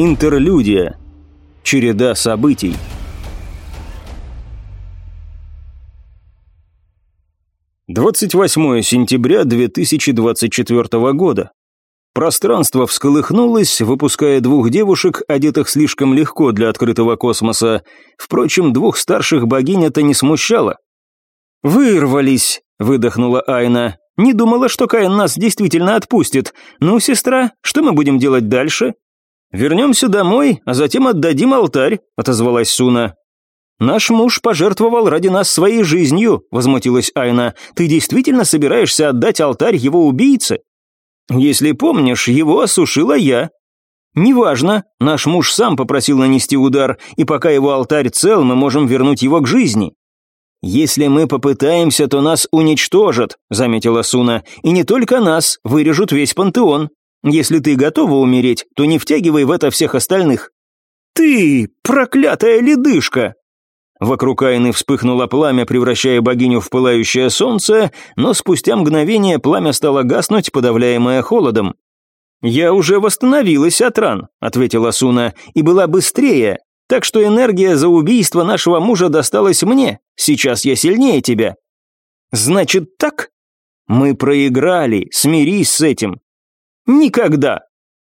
Интерлюдия. Череда событий. Двадцать восьмое сентября 2024 года. Пространство всколыхнулось, выпуская двух девушек, одетых слишком легко для открытого космоса. Впрочем, двух старших богинь это не смущало. «Вырвались», — выдохнула Айна. «Не думала, что Каин нас действительно отпустит. Ну, сестра, что мы будем делать дальше?» «Вернемся домой, а затем отдадим алтарь», — отозвалась Суна. «Наш муж пожертвовал ради нас своей жизнью», — возмутилась Айна. «Ты действительно собираешься отдать алтарь его убийце?» «Если помнишь, его осушила я». «Неважно, наш муж сам попросил нанести удар, и пока его алтарь цел, мы можем вернуть его к жизни». «Если мы попытаемся, то нас уничтожат», — заметила Суна, «и не только нас, вырежут весь пантеон». Если ты готова умереть, то не втягивай в это всех остальных». «Ты, проклятая ледышка!» Вокруг Айны вспыхнуло пламя, превращая богиню в пылающее солнце, но спустя мгновение пламя стало гаснуть, подавляемое холодом. «Я уже восстановилась от ран», — ответила Суна, — «и была быстрее, так что энергия за убийство нашего мужа досталась мне. Сейчас я сильнее тебя». «Значит так?» «Мы проиграли, смирись с этим. Никогда!»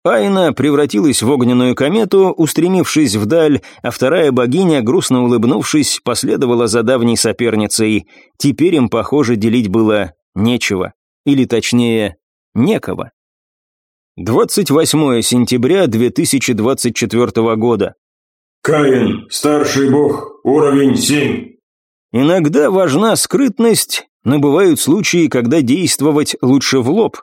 Айна превратилась в огненную комету, устремившись вдаль, а вторая богиня, грустно улыбнувшись, последовала за давней соперницей. Теперь им, похоже, делить было нечего. Или точнее, некого. 28 сентября 2024 года. Каин, старший бог, уровень 7. Иногда важна скрытность, но бывают случаи, когда действовать лучше в лоб,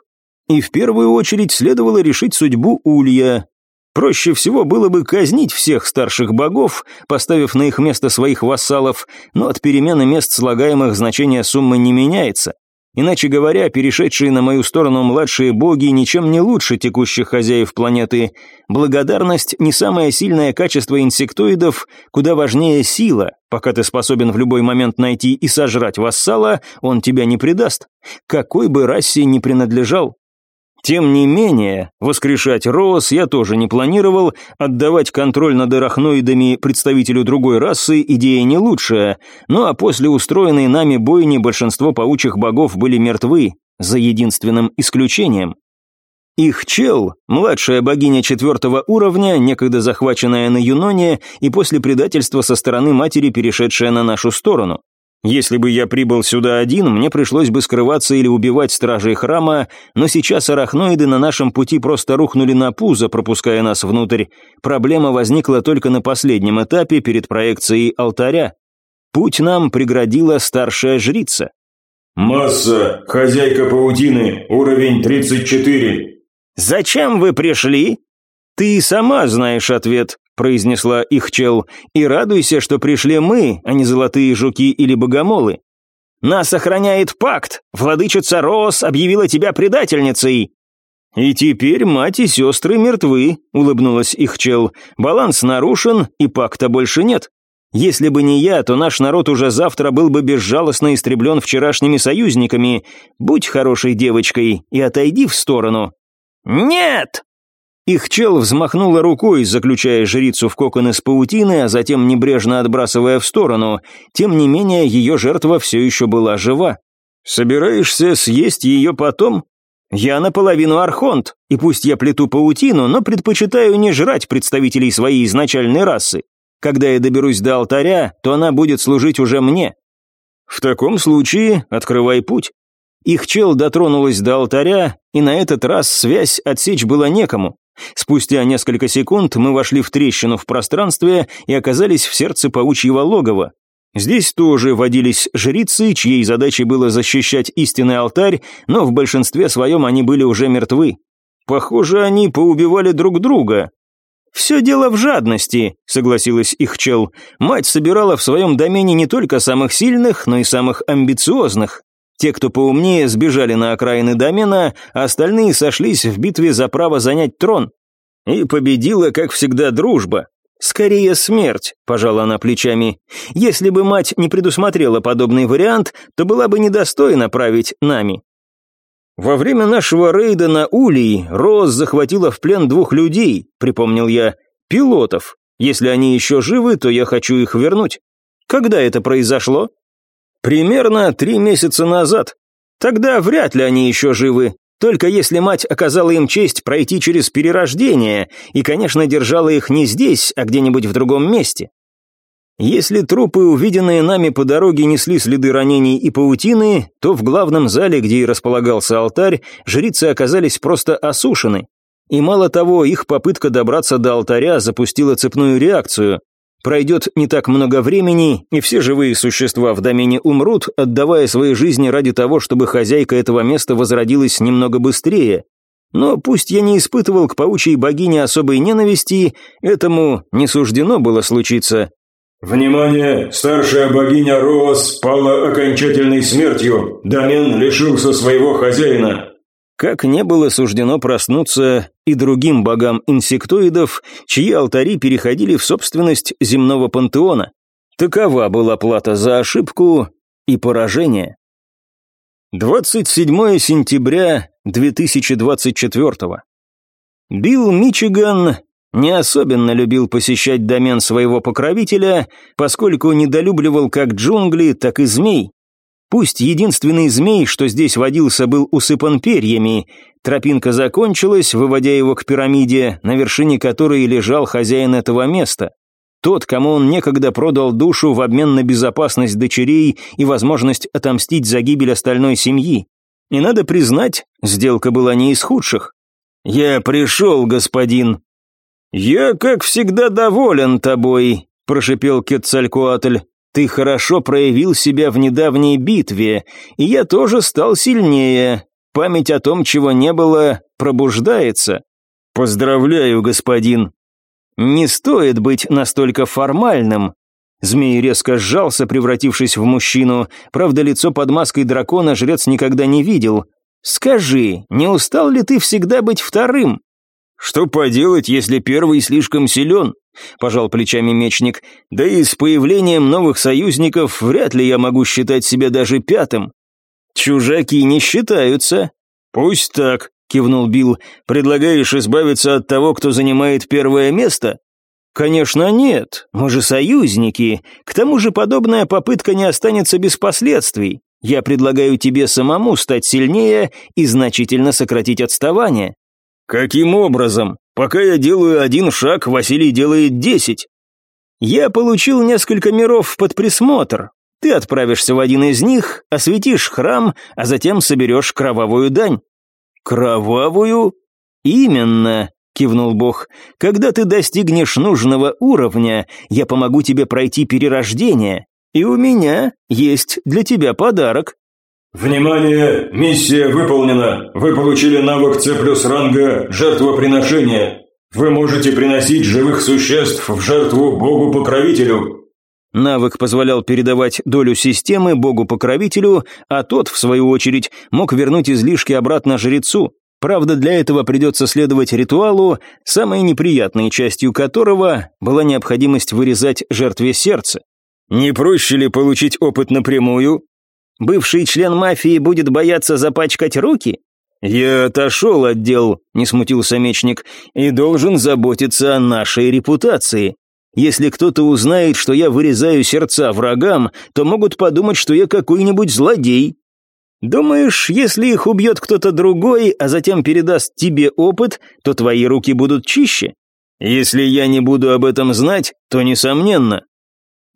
и в первую очередь следовало решить судьбу Улья. Проще всего было бы казнить всех старших богов, поставив на их место своих вассалов, но от перемены мест слагаемых значение суммы не меняется. Иначе говоря, перешедшие на мою сторону младшие боги ничем не лучше текущих хозяев планеты. Благодарность – не самое сильное качество инсектоидов, куда важнее сила. Пока ты способен в любой момент найти и сожрать вассала, он тебя не предаст. Какой бы расе ни принадлежал, тем не менее, воскрешать Роос я тоже не планировал, отдавать контроль над арахноидами представителю другой расы идея не лучшая, ну а после устроенной нами бойни большинство паучих богов были мертвы, за единственным исключением. Их чел, младшая богиня четвертого уровня, некогда захваченная на Юноне и после предательства со стороны матери перешедшая на нашу сторону. Если бы я прибыл сюда один, мне пришлось бы скрываться или убивать стражей храма, но сейчас арахноиды на нашем пути просто рухнули на пузо, пропуская нас внутрь. Проблема возникла только на последнем этапе перед проекцией алтаря. Путь нам преградила старшая жрица. «Масса, хозяйка паутины, уровень 34». «Зачем вы пришли?» «Ты сама знаешь ответ произнесла их чел, и радуйся, что пришли мы, а не золотые жуки или богомолы. Нас охраняет пакт, владычица Роос объявила тебя предательницей. И теперь мать и сестры мертвы, улыбнулась их чел. Баланс нарушен, и пакта больше нет. Если бы не я, то наш народ уже завтра был бы безжалостно истреблен вчерашними союзниками. Будь хорошей девочкой и отойди в сторону». «Нет!» Их чел взмахнула рукой, заключая жрицу в кокон из паутины, а затем небрежно отбрасывая в сторону. Тем не менее, ее жертва все еще была жива. «Собираешься съесть ее потом?» «Я наполовину архонт, и пусть я плету паутину, но предпочитаю не жрать представителей своей изначальной расы. Когда я доберусь до алтаря, то она будет служить уже мне». «В таком случае открывай путь». Их чел дотронулась до алтаря, и на этот раз связь отсечь было некому. Спустя несколько секунд мы вошли в трещину в пространстве и оказались в сердце паучьего логова. Здесь тоже водились жрицы, чьей задачей было защищать истинный алтарь, но в большинстве своем они были уже мертвы. Похоже, они поубивали друг друга. «Все дело в жадности», — согласилась их чел. «Мать собирала в своем домене не только самых сильных, но и самых амбициозных. Те, кто поумнее, сбежали на окраины домена, а остальные сошлись в битве за право занять трон. И победила, как всегда, дружба. «Скорее смерть», – пожала она плечами. «Если бы мать не предусмотрела подобный вариант, то была бы недостойна править нами». «Во время нашего рейда на Улей Роз захватила в плен двух людей», – припомнил я. Пилотов. Если они еще живы, то я хочу их вернуть. Когда это произошло? Примерно три месяца назад. Тогда вряд ли они еще живы. Только если мать оказала им честь пройти через перерождение и, конечно, держала их не здесь, а где-нибудь в другом месте. Если трупы, увиденные нами по дороге, несли следы ранений и паутины, то в главном зале, где и располагался алтарь, жрицы оказались просто осушены. И мало того, их попытка добраться до алтаря запустила цепную реакцию. Пройдет не так много времени, и все живые существа в домене умрут, отдавая свои жизни ради того, чтобы хозяйка этого места возродилась немного быстрее. Но пусть я не испытывал к паучьей богине особой ненависти, этому не суждено было случиться. «Внимание! Старшая богиня Роос пала окончательной смертью. Домен лишился своего хозяина». Как не было суждено проснуться и другим богам инсектоидов, чьи алтари переходили в собственность земного пантеона. Такова была плата за ошибку и поражение. 27 сентября 2024 Билл Мичиган не особенно любил посещать домен своего покровителя, поскольку недолюбливал как джунгли, так и змей. Пусть единственный змей, что здесь водился, был усыпан перьями, тропинка закончилась, выводя его к пирамиде, на вершине которой лежал хозяин этого места. Тот, кому он некогда продал душу в обмен на безопасность дочерей и возможность отомстить за гибель остальной семьи. И надо признать, сделка была не из худших. «Я пришел, господин», «Я, как всегда, доволен тобой», – прошипел Кетцалькуатль. «Ты хорошо проявил себя в недавней битве, и я тоже стал сильнее. Память о том, чего не было, пробуждается. Поздравляю, господин». «Не стоит быть настолько формальным», Змей резко сжался, превратившись в мужчину. Правда, лицо под маской дракона жрец никогда не видел. «Скажи, не устал ли ты всегда быть вторым?» «Что поделать, если первый слишком силен?» – пожал плечами мечник. «Да и с появлением новых союзников вряд ли я могу считать себя даже пятым. Чужаки не считаются». «Пусть так», – кивнул Билл. «Предлагаешь избавиться от того, кто занимает первое место?» «Конечно нет, мы же союзники. К тому же подобная попытка не останется без последствий. Я предлагаю тебе самому стать сильнее и значительно сократить отставание. «Каким образом? Пока я делаю один шаг, Василий делает десять». «Я получил несколько миров под присмотр. Ты отправишься в один из них, осветишь храм, а затем соберешь кровавую дань». «Кровавую?» «Именно», — кивнул Бог. «Когда ты достигнешь нужного уровня, я помогу тебе пройти перерождение, и у меня есть для тебя подарок». «Внимание! Миссия выполнена! Вы получили навык С плюс ранга «Жертвоприношение». Вы можете приносить живых существ в жертву Богу-покровителю». Навык позволял передавать долю системы Богу-покровителю, а тот, в свою очередь, мог вернуть излишки обратно жрецу. Правда, для этого придется следовать ритуалу, самой неприятной частью которого была необходимость вырезать жертве сердце. Не проще ли получить опыт напрямую, Бывший член мафии будет бояться запачкать руки? Я отошел от дел, не смутился мечник, и должен заботиться о нашей репутации. Если кто-то узнает, что я вырезаю сердца врагам, то могут подумать, что я какой-нибудь злодей. Думаешь, если их убьет кто-то другой, а затем передаст тебе опыт, то твои руки будут чище? Если я не буду об этом знать, то несомненно.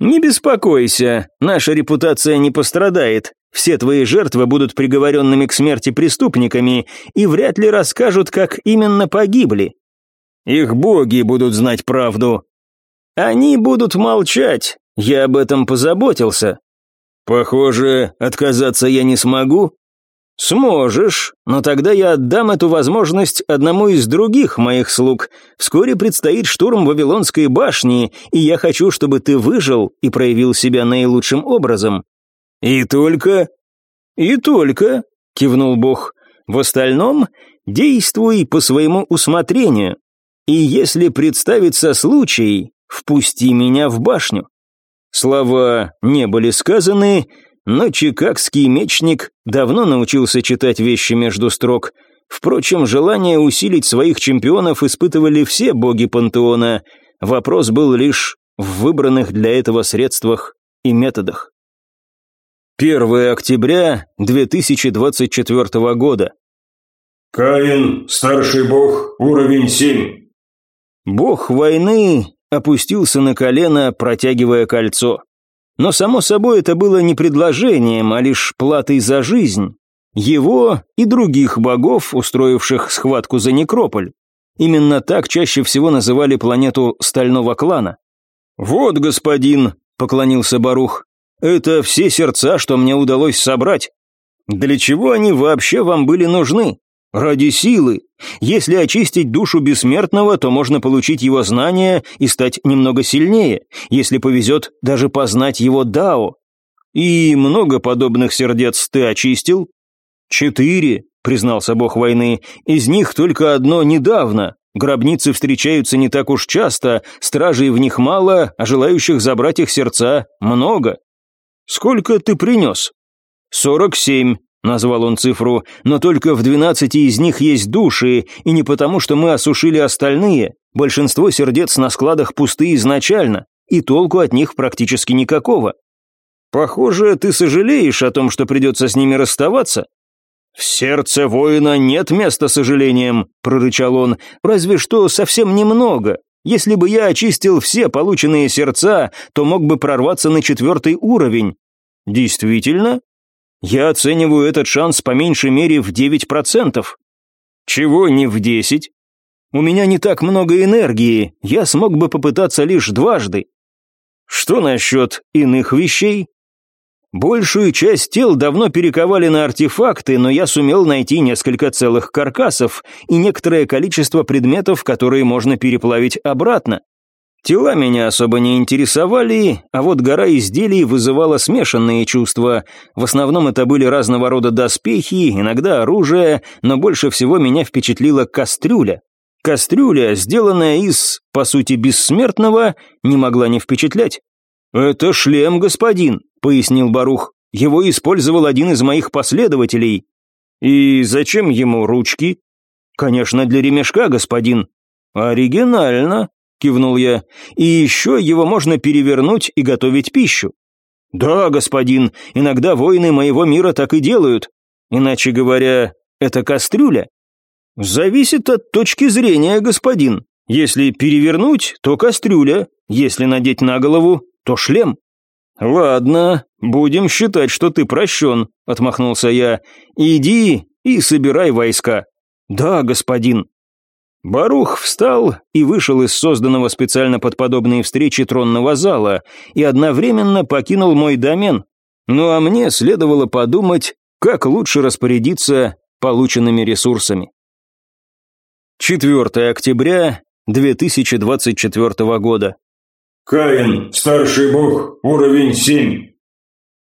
«Не беспокойся, наша репутация не пострадает. Все твои жертвы будут приговоренными к смерти преступниками и вряд ли расскажут, как именно погибли. Их боги будут знать правду. Они будут молчать, я об этом позаботился. Похоже, отказаться я не смогу, «Сможешь, но тогда я отдам эту возможность одному из других моих слуг. Вскоре предстоит штурм Вавилонской башни, и я хочу, чтобы ты выжил и проявил себя наилучшим образом». «И только?» «И только», — кивнул Бог. «В остальном действуй по своему усмотрению. И если представится случай, впусти меня в башню». Слова не были сказаны, — но чикагский мечник давно научился читать вещи между строк. Впрочем, желание усилить своих чемпионов испытывали все боги пантеона. Вопрос был лишь в выбранных для этого средствах и методах. 1 октября 2024 года. Каин, старший бог, уровень 7. Бог войны опустился на колено, протягивая кольцо. Но, само собой, это было не предложением, а лишь платой за жизнь. Его и других богов, устроивших схватку за некрополь. Именно так чаще всего называли планету Стального клана. «Вот, господин», — поклонился Барух, — «это все сердца, что мне удалось собрать. Для чего они вообще вам были нужны? Ради силы. Если очистить душу бессмертного, то можно получить его знания и стать немного сильнее. Если повезет, даже познать его дао. И много подобных сердец ты очистил? Четыре, признался бог войны. Из них только одно недавно. Гробницы встречаются не так уж часто, стражей в них мало, а желающих забрать их сердца много. Сколько ты принес? Сорок семь, Назвал он цифру, но только в двенадцати из них есть души, и не потому, что мы осушили остальные. Большинство сердец на складах пусты изначально, и толку от них практически никакого. Похоже, ты сожалеешь о том, что придется с ними расставаться? В сердце воина нет места сожалениям, прорычал он, разве что совсем немного. Если бы я очистил все полученные сердца, то мог бы прорваться на четвертый уровень. Действительно? Я оцениваю этот шанс по меньшей мере в 9%. Чего не в 10? У меня не так много энергии, я смог бы попытаться лишь дважды. Что насчет иных вещей? Большую часть тел давно перековали на артефакты, но я сумел найти несколько целых каркасов и некоторое количество предметов, которые можно переплавить обратно. Тела меня особо не интересовали, а вот гора изделий вызывала смешанные чувства. В основном это были разного рода доспехи, иногда оружие, но больше всего меня впечатлила кастрюля. Кастрюля, сделанная из, по сути, бессмертного, не могла не впечатлять. «Это шлем, господин», — пояснил Барух. «Его использовал один из моих последователей». «И зачем ему ручки?» «Конечно, для ремешка, господин». «Оригинально», кивнул я. «И еще его можно перевернуть и готовить пищу». «Да, господин, иногда воины моего мира так и делают. Иначе говоря, это кастрюля». «Зависит от точки зрения, господин. Если перевернуть, то кастрюля, если надеть на голову, то шлем». «Ладно, будем считать, что ты прощен», — отмахнулся я. «Иди и собирай войска». «Да, господин». Барух встал и вышел из созданного специально под подобные встречи тронного зала и одновременно покинул мой домен. Ну а мне следовало подумать, как лучше распорядиться полученными ресурсами. 4 октября 2024 года. Каин, старший бог, уровень 7.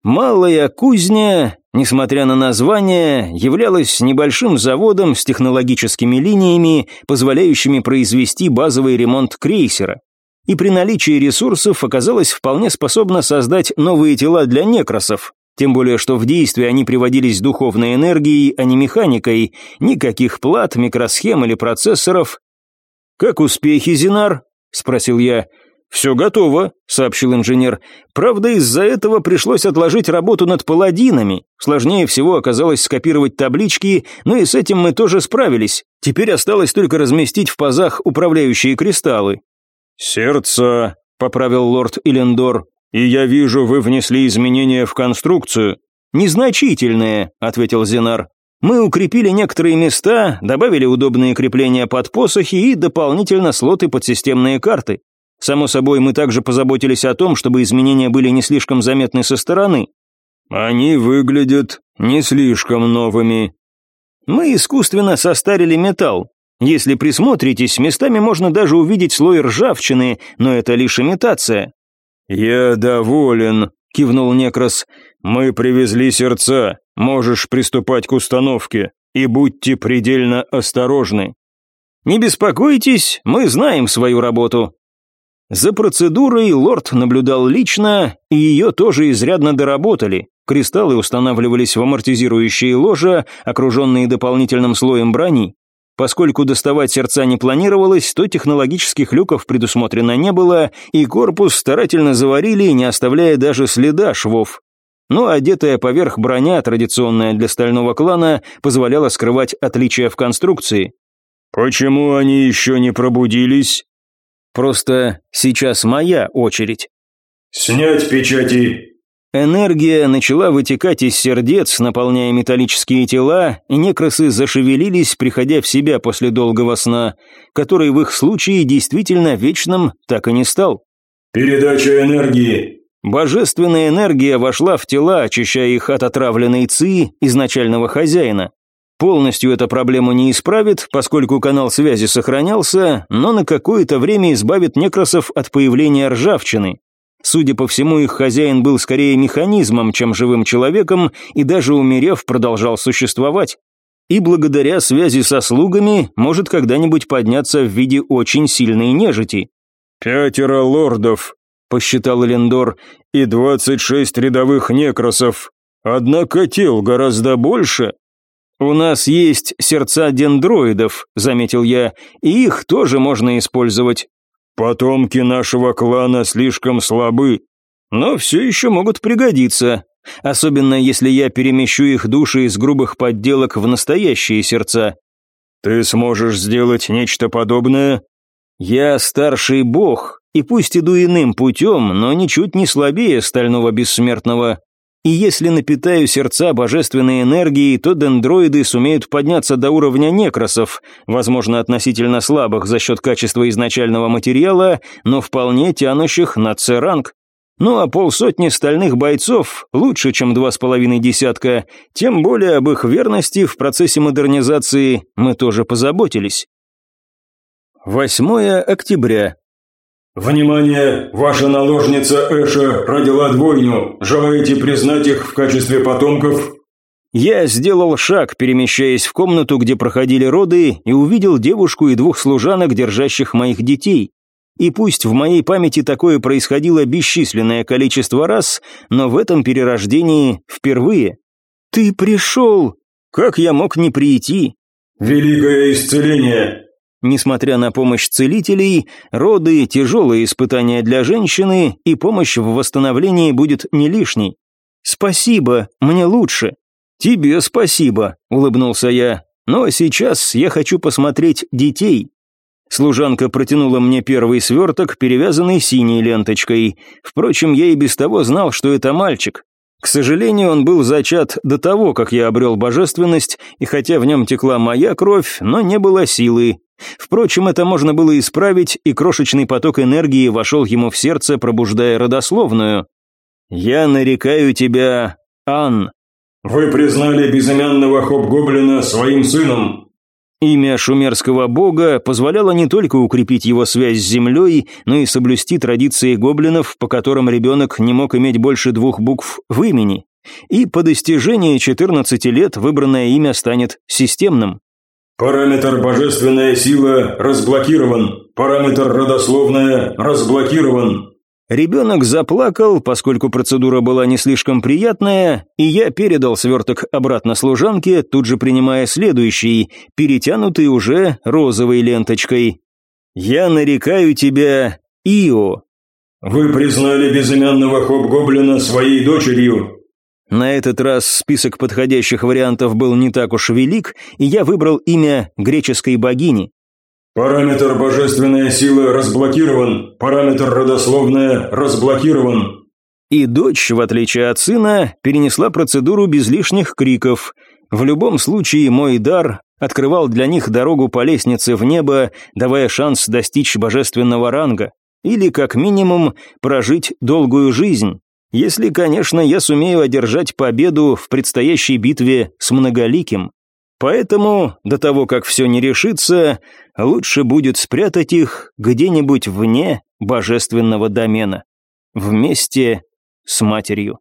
Малая кузня несмотря на название, являлась небольшим заводом с технологическими линиями, позволяющими произвести базовый ремонт крейсера. И при наличии ресурсов оказалась вполне способна создать новые тела для некросов, тем более что в действие они приводились духовной энергией, а не механикой, никаких плат, микросхем или процессоров. «Как успехи, Зинар?» – спросил я. «Все готово», — сообщил инженер. «Правда, из-за этого пришлось отложить работу над паладинами. Сложнее всего оказалось скопировать таблички, но и с этим мы тоже справились. Теперь осталось только разместить в пазах управляющие кристаллы». «Сердца», — поправил лорд Илендор. «И я вижу, вы внесли изменения в конструкцию». «Незначительные», — ответил Зенар. Мы укрепили некоторые места, добавили удобные крепления под посохи и дополнительно слоты под системные карты. Само собой, мы также позаботились о том, чтобы изменения были не слишком заметны со стороны. Они выглядят не слишком новыми. Мы искусственно состарили металл. Если присмотритесь, местами можно даже увидеть слой ржавчины, но это лишь имитация. «Я доволен», — кивнул Некрос. «Мы привезли сердца. Можешь приступать к установке. И будьте предельно осторожны». «Не беспокойтесь, мы знаем свою работу», за процедурой лорд наблюдал лично, и ее тоже изрядно доработали. Кристаллы устанавливались в амортизирующие ложа, окруженные дополнительным слоем брони. Поскольку доставать сердца не планировалось, то технологических люков предусмотрено не было, и корпус старательно заварили, не оставляя даже следа швов. Но одетая поверх броня, традиционная для стального клана, позволяла скрывать отличия в конструкции. «Почему они еще не пробудились?» «Просто сейчас моя очередь». «Снять печати!» Энергия начала вытекать из сердец, наполняя металлические тела, и некросы зашевелились, приходя в себя после долгого сна, который в их случае действительно вечным так и не стал. «Передача энергии!» Божественная энергия вошла в тела, очищая их от отравленной ци изначального хозяина. Полностью эта проблему не исправит, поскольку канал связи сохранялся, но на какое-то время избавит некросов от появления ржавчины. Судя по всему, их хозяин был скорее механизмом, чем живым человеком, и даже умерев, продолжал существовать. И благодаря связи со слугами может когда-нибудь подняться в виде очень сильной нежити. «Пятеро лордов», — посчитал Элендор, — «и двадцать шесть рядовых некросов. Однако тел гораздо больше». «У нас есть сердца дендроидов», — заметил я, — «и их тоже можно использовать. «Потомки нашего клана слишком слабы, но все еще могут пригодиться, особенно если я перемещу их души из грубых подделок в настоящие сердца». «Ты сможешь сделать нечто подобное?» «Я старший бог, и пусть иду иным путем, но ничуть не слабее стального бессмертного. И если напитаю сердца божественной энергией, то дендроиды сумеют подняться до уровня некросов, возможно, относительно слабых за счет качества изначального материала, но вполне тянущих на С-ранг. Ну а полсотни стальных бойцов лучше, чем два с половиной десятка, тем более об их верности в процессе модернизации мы тоже позаботились. 8 октября «Внимание! Ваша наложница Эша родила двойню. Желаете признать их в качестве потомков?» Я сделал шаг, перемещаясь в комнату, где проходили роды, и увидел девушку и двух служанок, держащих моих детей. И пусть в моей памяти такое происходило бесчисленное количество раз, но в этом перерождении впервые. «Ты пришел! Как я мог не прийти?» «Великое исцеление! Несмотря на помощь целителей, роды – тяжелые испытания для женщины, и помощь в восстановлении будет не лишней. «Спасибо, мне лучше». «Тебе спасибо», – улыбнулся я. «Но сейчас я хочу посмотреть детей». Служанка протянула мне первый сверток, перевязанный синей ленточкой. Впрочем, я и без того знал, что это мальчик. К сожалению, он был зачат до того, как я обрел божественность, и хотя в нем текла моя кровь, но не было силы, Впрочем, это можно было исправить, и крошечный поток энергии вошел ему в сердце, пробуждая родословную. «Я нарекаю тебя Ан». «Вы признали безымянного Хоп-Гоблина своим сыном». Имя шумерского бога позволяло не только укрепить его связь с землей, но и соблюсти традиции гоблинов, по которым ребенок не мог иметь больше двух букв в имени. И по достижении 14 лет выбранное имя станет системным. Параметр «Божественная сила» разблокирован. Параметр «Родословная» разблокирован. Ребенок заплакал, поскольку процедура была не слишком приятная, и я передал сверток обратно служанке, тут же принимая следующий, перетянутый уже розовой ленточкой. «Я нарекаю тебя Ио». «Вы признали безымянного хоп-гоблина своей дочерью. На этот раз список подходящих вариантов был не так уж велик, и я выбрал имя греческой богини. Параметр «Божественная сила» разблокирован, параметр «Родословная» разблокирован. И дочь, в отличие от сына, перенесла процедуру без лишних криков. В любом случае, мой дар открывал для них дорогу по лестнице в небо, давая шанс достичь божественного ранга. Или, как минимум, прожить долгую жизнь. Если, конечно, я сумею одержать победу в предстоящей битве с Многоликим. Поэтому, до того, как все не решится, лучше будет спрятать их где-нибудь вне божественного домена. Вместе с матерью.